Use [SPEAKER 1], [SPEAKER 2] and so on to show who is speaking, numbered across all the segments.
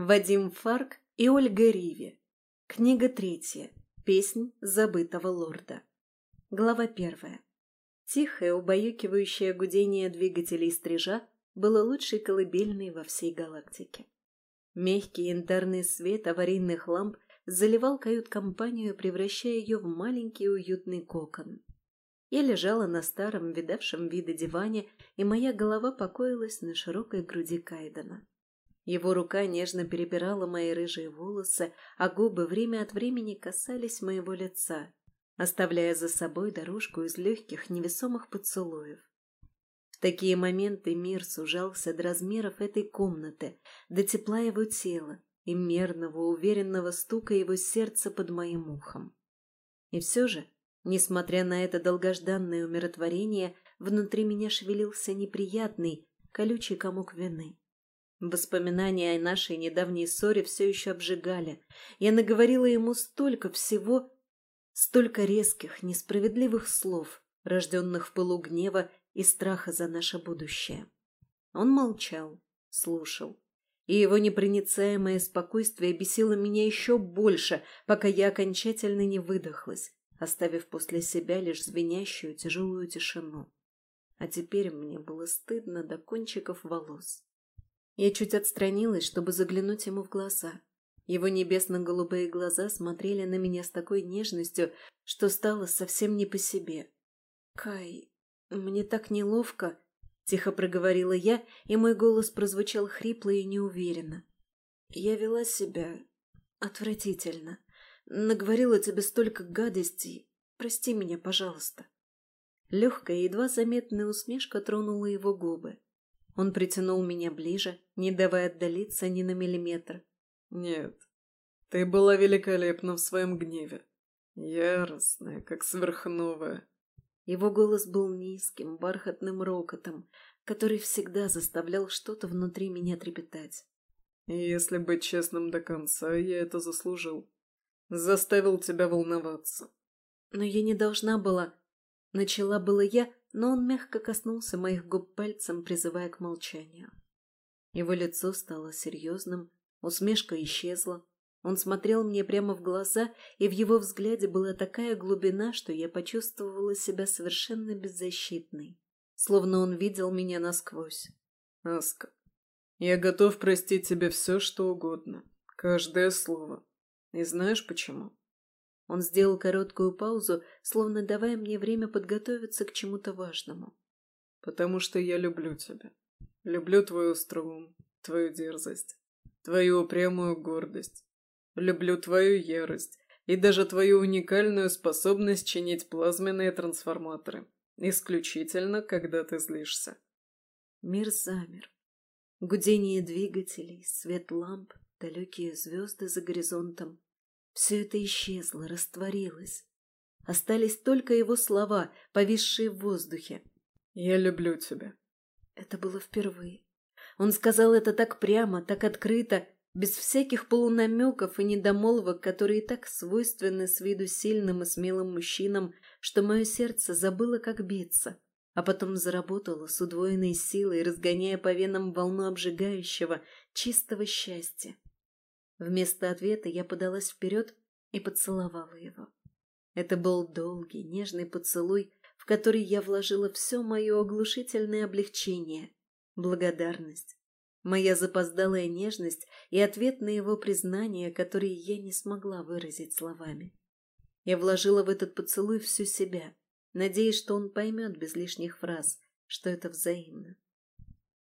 [SPEAKER 1] Вадим Фарк и Ольга Риви. Книга третья. Песнь забытого лорда. Глава первая. Тихое, убаюкивающее гудение двигателей стрижа было лучшей колыбельной во всей галактике. Мягкий янтарный свет аварийных ламп заливал кают-компанию, превращая ее в маленький уютный кокон. Я лежала на старом, видавшем виды диване, и моя голова покоилась на широкой груди Кайдена. Его рука нежно перебирала мои рыжие волосы, а губы время от времени касались моего лица, оставляя за собой дорожку из легких невесомых поцелуев. В такие моменты мир сужался до размеров этой комнаты, до тепла его тела и мерного, уверенного стука его сердца под моим ухом. И все же, несмотря на это долгожданное умиротворение, внутри меня шевелился неприятный, колючий комок вины. Воспоминания о нашей недавней ссоре все еще обжигали. Я наговорила ему столько всего, Столько резких, несправедливых слов, рожденных в пылу гнева и страха за наше будущее. Он молчал, слушал. И его непроницаемое спокойствие бесило меня еще больше, пока я окончательно не выдохлась, оставив после себя лишь звенящую тяжелую тишину. А теперь мне было стыдно до кончиков волос. Я чуть отстранилась, чтобы заглянуть ему в глаза. Его небесно-голубые глаза смотрели на меня с такой нежностью, что стало совсем не по себе. «Кай, мне так неловко», — тихо проговорила я, и мой голос прозвучал хрипло и неуверенно. «Я вела себя отвратительно. Наговорила тебе столько гадостей. Прости меня, пожалуйста». Легкая, едва заметная усмешка тронула его губы. Он притянул меня ближе, не давая отдалиться ни на миллиметр.
[SPEAKER 2] Нет, ты была великолепна в своем гневе. Яростная, как сверхновая.
[SPEAKER 1] Его голос был низким, бархатным рокотом, который всегда заставлял что-то внутри меня трепетать.
[SPEAKER 2] Если быть честным до конца, я это заслужил. Заставил тебя волноваться.
[SPEAKER 1] Но я не должна была... Начала было я, но он мягко коснулся моих губ пальцем, призывая к молчанию. Его лицо стало серьезным, Усмешка исчезла. Он смотрел мне прямо в глаза, и в его взгляде была такая глубина, что я почувствовала себя совершенно беззащитной. Словно он видел меня насквозь.
[SPEAKER 2] «Аска, я готов простить тебе все, что угодно. Каждое слово. И знаешь почему?»
[SPEAKER 1] Он сделал короткую паузу, словно давая мне время подготовиться к чему-то важному.
[SPEAKER 2] «Потому что я люблю тебя. Люблю твою струн, твою дерзость твою упрямую гордость. Люблю твою ярость и даже твою уникальную способность чинить плазменные трансформаторы. Исключительно, когда ты злишься.
[SPEAKER 1] Мир замер. Гудение двигателей, свет ламп, далекие звезды за горизонтом. Все это исчезло, растворилось. Остались только его слова, повисшие в воздухе.
[SPEAKER 2] «Я люблю тебя».
[SPEAKER 1] Это было впервые. Он сказал это так прямо, так открыто, без всяких полунамеков и недомолвок, которые так свойственны с виду сильным и смелым мужчинам, что мое сердце забыло, как биться, а потом заработало с удвоенной силой, разгоняя по венам волну обжигающего, чистого счастья. Вместо ответа я подалась вперед и поцеловала его. Это был долгий, нежный поцелуй, в который я вложила все мое оглушительное облегчение — благодарность, моя запоздалая нежность и ответ на его признание, которые я не смогла выразить словами. Я вложила в этот поцелуй всю себя, надеясь, что он поймет без лишних фраз, что это взаимно.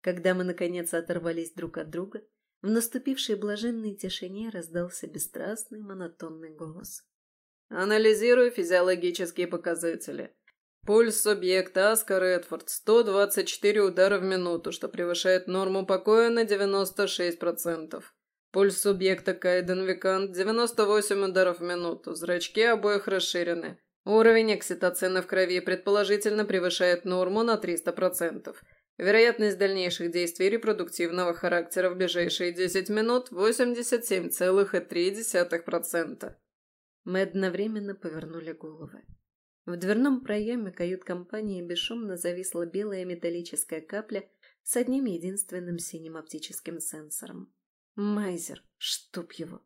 [SPEAKER 1] Когда мы, наконец, оторвались друг от друга, в наступившей блаженной тишине раздался бесстрастный монотонный голос.
[SPEAKER 2] «Анализирую физиологические показатели. Пульс субъекта Аска Редфорд 124 удара в минуту, что превышает норму покоя на 96%. Пульс субъекта Кайден Викант 98 ударов в минуту, зрачки обоих расширены. Уровень окситоцина в крови предположительно превышает норму на 300%. Вероятность дальнейших действий репродуктивного характера в ближайшие 10 минут – 87,3%.
[SPEAKER 1] Мы одновременно повернули головы. В дверном проеме кают-компании бесшумно зависла белая металлическая капля с одним единственным синим оптическим сенсором. Майзер, чтоб его.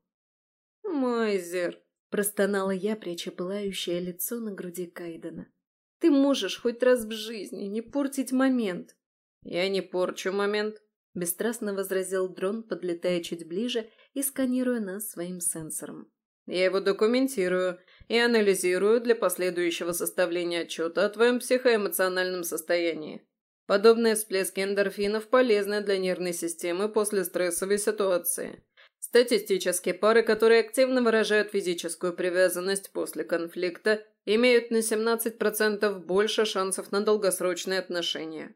[SPEAKER 2] Майзер,
[SPEAKER 1] простонала я, пряча пылающее лицо на груди Кайдена.
[SPEAKER 2] Ты можешь хоть раз в жизни не портить момент. Я не порчу момент, бесстрастно возразил дрон, подлетая чуть ближе и сканируя нас своим сенсором. Я его документирую и анализирую для последующего составления отчета о твоем психоэмоциональном состоянии. Подобные всплески эндорфинов полезны для нервной системы после стрессовой ситуации. Статистически, пары, которые активно выражают физическую привязанность после конфликта, имеют на 17% больше шансов на долгосрочные отношения.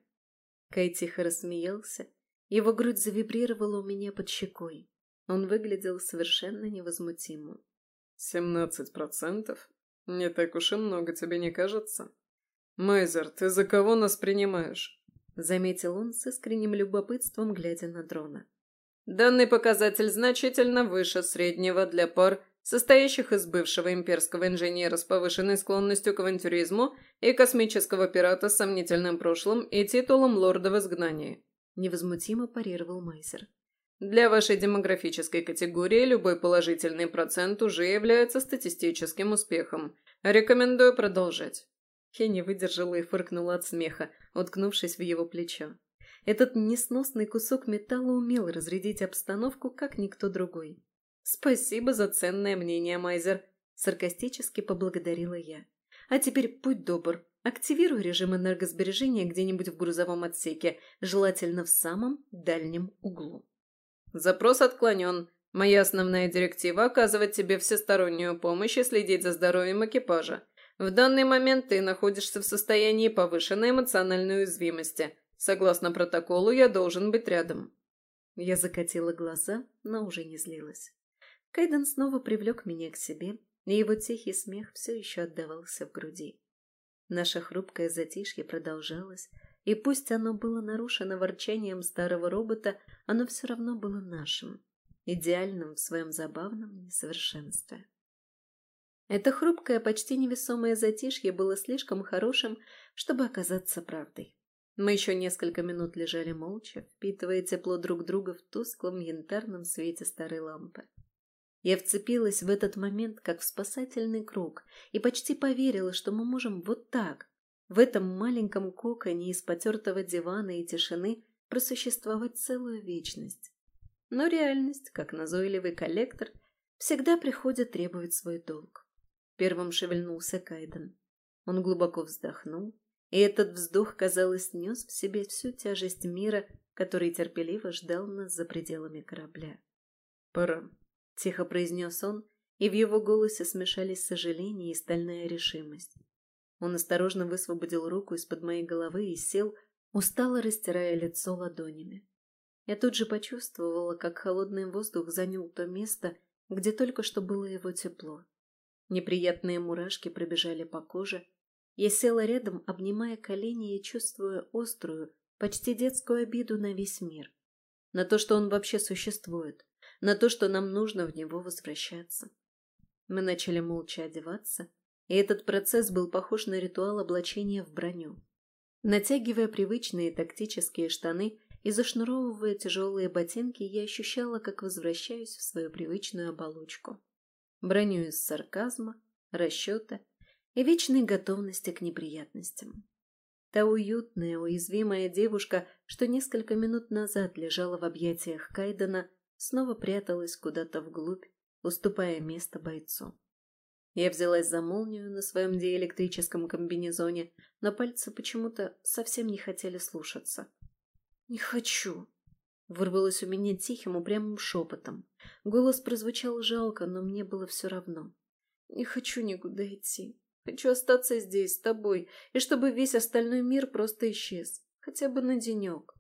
[SPEAKER 1] Кай тихо рассмеялся. Его грудь завибрировала у меня под щекой. Он выглядел совершенно невозмутимым.
[SPEAKER 2] «Семнадцать процентов? Не так уж и много, тебе не кажется?» «Майзер, ты за кого нас принимаешь?»
[SPEAKER 1] Заметил он с искренним любопытством, глядя на дрона.
[SPEAKER 2] Данный показатель значительно выше среднего для пар, состоящих из бывшего имперского инженера с повышенной склонностью к авантюризму и космического пирата с сомнительным прошлым и титулом лорда в изгнании.
[SPEAKER 1] Невозмутимо парировал Майсер.
[SPEAKER 2] Для вашей демографической категории любой положительный процент уже является статистическим успехом. Рекомендую продолжать.
[SPEAKER 1] Я не выдержала и фыркнула от смеха, уткнувшись в его плечо. Этот несносный кусок металла умел разрядить обстановку, как никто другой. «Спасибо за ценное мнение, Майзер», — саркастически поблагодарила я. «А теперь будь добр, активируй режим энергосбережения где-нибудь в грузовом отсеке, желательно в самом дальнем углу».
[SPEAKER 2] «Запрос отклонен. Моя основная директива — оказывать тебе всестороннюю помощь и следить за здоровьем экипажа. В данный момент ты находишься в состоянии повышенной эмоциональной уязвимости. Согласно протоколу, я должен быть рядом».
[SPEAKER 1] Я закатила глаза, но уже не злилась. Кайден снова привлек меня к себе, и его тихий смех все еще отдавался в груди. Наше хрупкое затишье продолжалось, и пусть оно было нарушено ворчанием старого робота, оно все равно было нашим, идеальным в своем забавном несовершенстве. Это хрупкое, почти невесомое затишье было слишком хорошим, чтобы оказаться правдой. Мы еще несколько минут лежали молча, впитывая тепло друг друга в тусклом янтарном свете старой лампы. Я вцепилась в этот момент, как в спасательный круг, и почти поверила, что мы можем вот так, в этом маленьком коконе из потертого дивана и тишины, просуществовать целую вечность. Но реальность, как назойливый коллектор, всегда приходит требовать свой долг. Первым шевельнулся Кайден. Он глубоко вздохнул, и этот вздох, казалось, нес в себе всю тяжесть мира, который терпеливо ждал нас за пределами корабля.
[SPEAKER 2] «Пора», —
[SPEAKER 1] тихо произнес он, и в его голосе смешались сожаление и стальная решимость. Он осторожно высвободил руку из-под моей головы и сел, устало растирая лицо ладонями. Я тут же почувствовала, как холодный воздух занял то место, где только что было его тепло. Неприятные мурашки пробежали по коже, я села рядом, обнимая колени и чувствуя острую, почти детскую обиду на весь мир. На то, что он вообще существует. На то, что нам нужно в него возвращаться. Мы начали молча одеваться, и этот процесс был похож на ритуал облачения в броню. Натягивая привычные тактические штаны и зашнуровывая тяжелые ботинки, я ощущала, как возвращаюсь в свою привычную оболочку. Броню из сарказма, расчета и вечной готовности к неприятностям. Та уютная, уязвимая девушка, что несколько минут назад лежала в объятиях Кайдена, снова пряталась куда-то вглубь, уступая место бойцу. Я взялась за молнию на своем диэлектрическом комбинезоне, но пальцы почему-то совсем не хотели слушаться. «Не хочу!» Вырвалось у меня тихим, упрямым шепотом. Голос прозвучал жалко, но мне было все равно. «Не хочу никуда идти. Хочу остаться здесь, с тобой, и чтобы весь остальной мир просто исчез. Хотя бы на денек.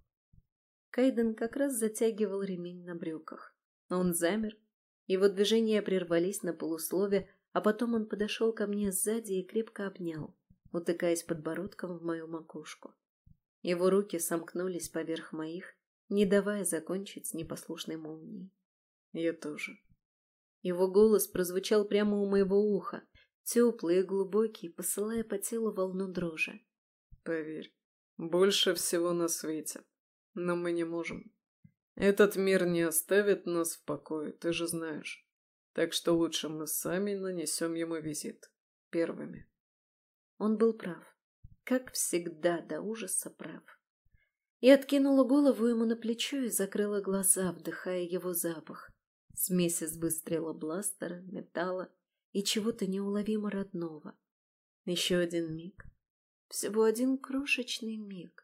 [SPEAKER 1] Кайден как раз затягивал ремень на брюках. Он замер. Его движения прервались на полуслове, а потом он подошел ко мне сзади и крепко обнял, утыкаясь подбородком в мою макушку. Его руки сомкнулись поверх моих, не давая закончить с непослушной молнией.
[SPEAKER 2] Я тоже.
[SPEAKER 1] Его голос прозвучал прямо у моего уха, теплый и глубокий, посылая по телу волну дрожи.
[SPEAKER 2] Поверь, больше всего на свете. Но мы не можем. Этот мир не оставит нас в покое, ты же знаешь. Так что лучше мы сами нанесем ему визит. Первыми.
[SPEAKER 1] Он был прав. Как всегда, до ужаса прав. Я откинула голову ему на плечо и закрыла глаза, вдыхая его запах. Смесь из выстрела бластера, металла и чего-то неуловимо родного. Еще один миг. Всего один крошечный миг.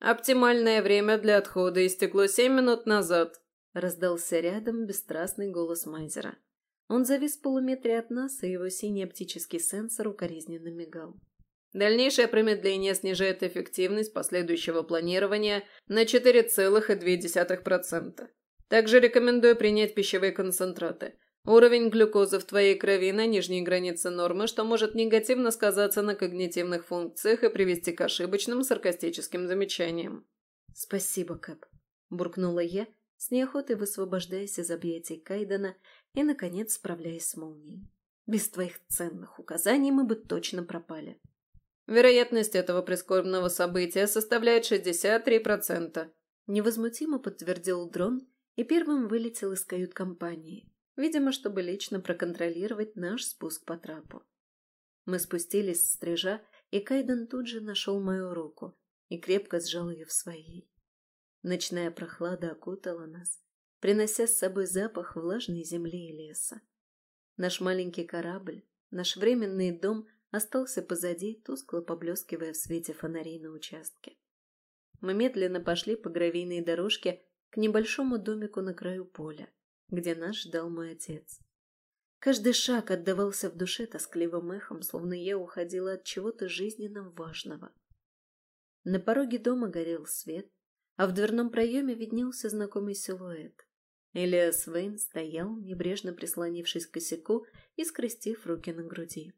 [SPEAKER 2] «Оптимальное время для отхода истекло семь минут назад», —
[SPEAKER 1] раздался рядом бесстрастный голос Майзера. Он завис в полуметре от нас, и его синий оптический сенсор укоризненно мигал.
[SPEAKER 2] Дальнейшее промедление снижает эффективность последующего планирования на 4,2%. Также рекомендую принять пищевые концентраты. Уровень глюкозы в твоей крови на нижней границе нормы, что может негативно сказаться на когнитивных функциях и привести к ошибочным саркастическим замечаниям.
[SPEAKER 1] «Спасибо, Кэп», – буркнула я, с неохотой высвобождаясь из объятий Кайдена и, наконец, справляясь с молнией. «Без твоих ценных указаний мы бы точно пропали».
[SPEAKER 2] Вероятность этого прискорбного события составляет 63%.
[SPEAKER 1] Невозмутимо подтвердил дрон и первым вылетел из кают-компании, видимо, чтобы лично проконтролировать наш спуск по трапу. Мы спустились с стрижа, и Кайден тут же нашел мою руку и крепко сжал ее в своей. Ночная прохлада окутала нас, принося с собой запах влажной земли и леса. Наш маленький корабль, наш временный дом – остался позади, тускло поблескивая в свете фонарей на участке. Мы медленно пошли по гравийной дорожке к небольшому домику на краю поля, где нас ждал мой отец. Каждый шаг отдавался в душе тоскливым эхом, словно я уходила от чего-то жизненно важного. На пороге дома горел свет, а в дверном проеме виднелся знакомый силуэт. Элиас Вейн стоял, небрежно прислонившись к косяку и скрестив руки на груди.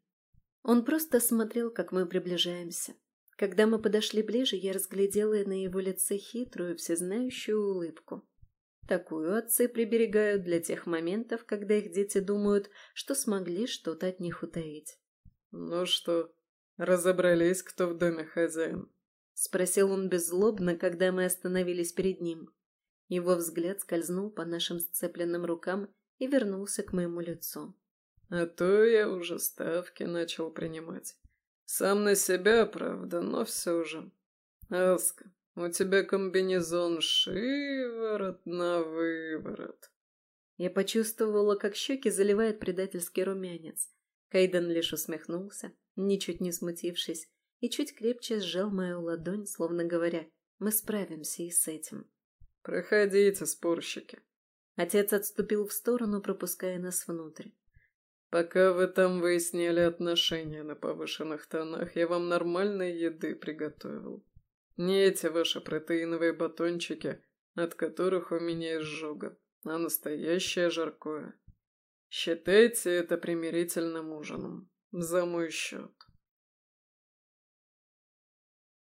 [SPEAKER 1] Он просто смотрел, как мы приближаемся. Когда мы подошли ближе, я разглядела на его лице хитрую, всезнающую улыбку. Такую отцы приберегают для тех моментов, когда их дети думают, что смогли что-то от них утаить.
[SPEAKER 2] «Ну что, разобрались, кто в доме хозяин?»
[SPEAKER 1] — спросил он беззлобно, когда мы остановились перед ним. Его взгляд скользнул по нашим сцепленным рукам и вернулся к моему лицу.
[SPEAKER 2] А то я уже ставки начал принимать. Сам на себя, правда, но все же. Аска, у тебя комбинезон шиворот на выворот.
[SPEAKER 1] Я почувствовала, как щеки заливает предательский румянец. Кайден лишь усмехнулся, ничуть не смутившись, и чуть крепче сжал мою ладонь, словно говоря, мы справимся и с этим.
[SPEAKER 2] «Проходите, спорщики».
[SPEAKER 1] Отец отступил в сторону, пропуская нас внутрь.
[SPEAKER 2] Пока вы там выясняли отношения на повышенных тонах, я вам нормальной еды приготовил. Не эти ваши протеиновые батончики, от которых у меня изжога, а настоящее жаркое. Считайте это примирительным ужином. За мой счет.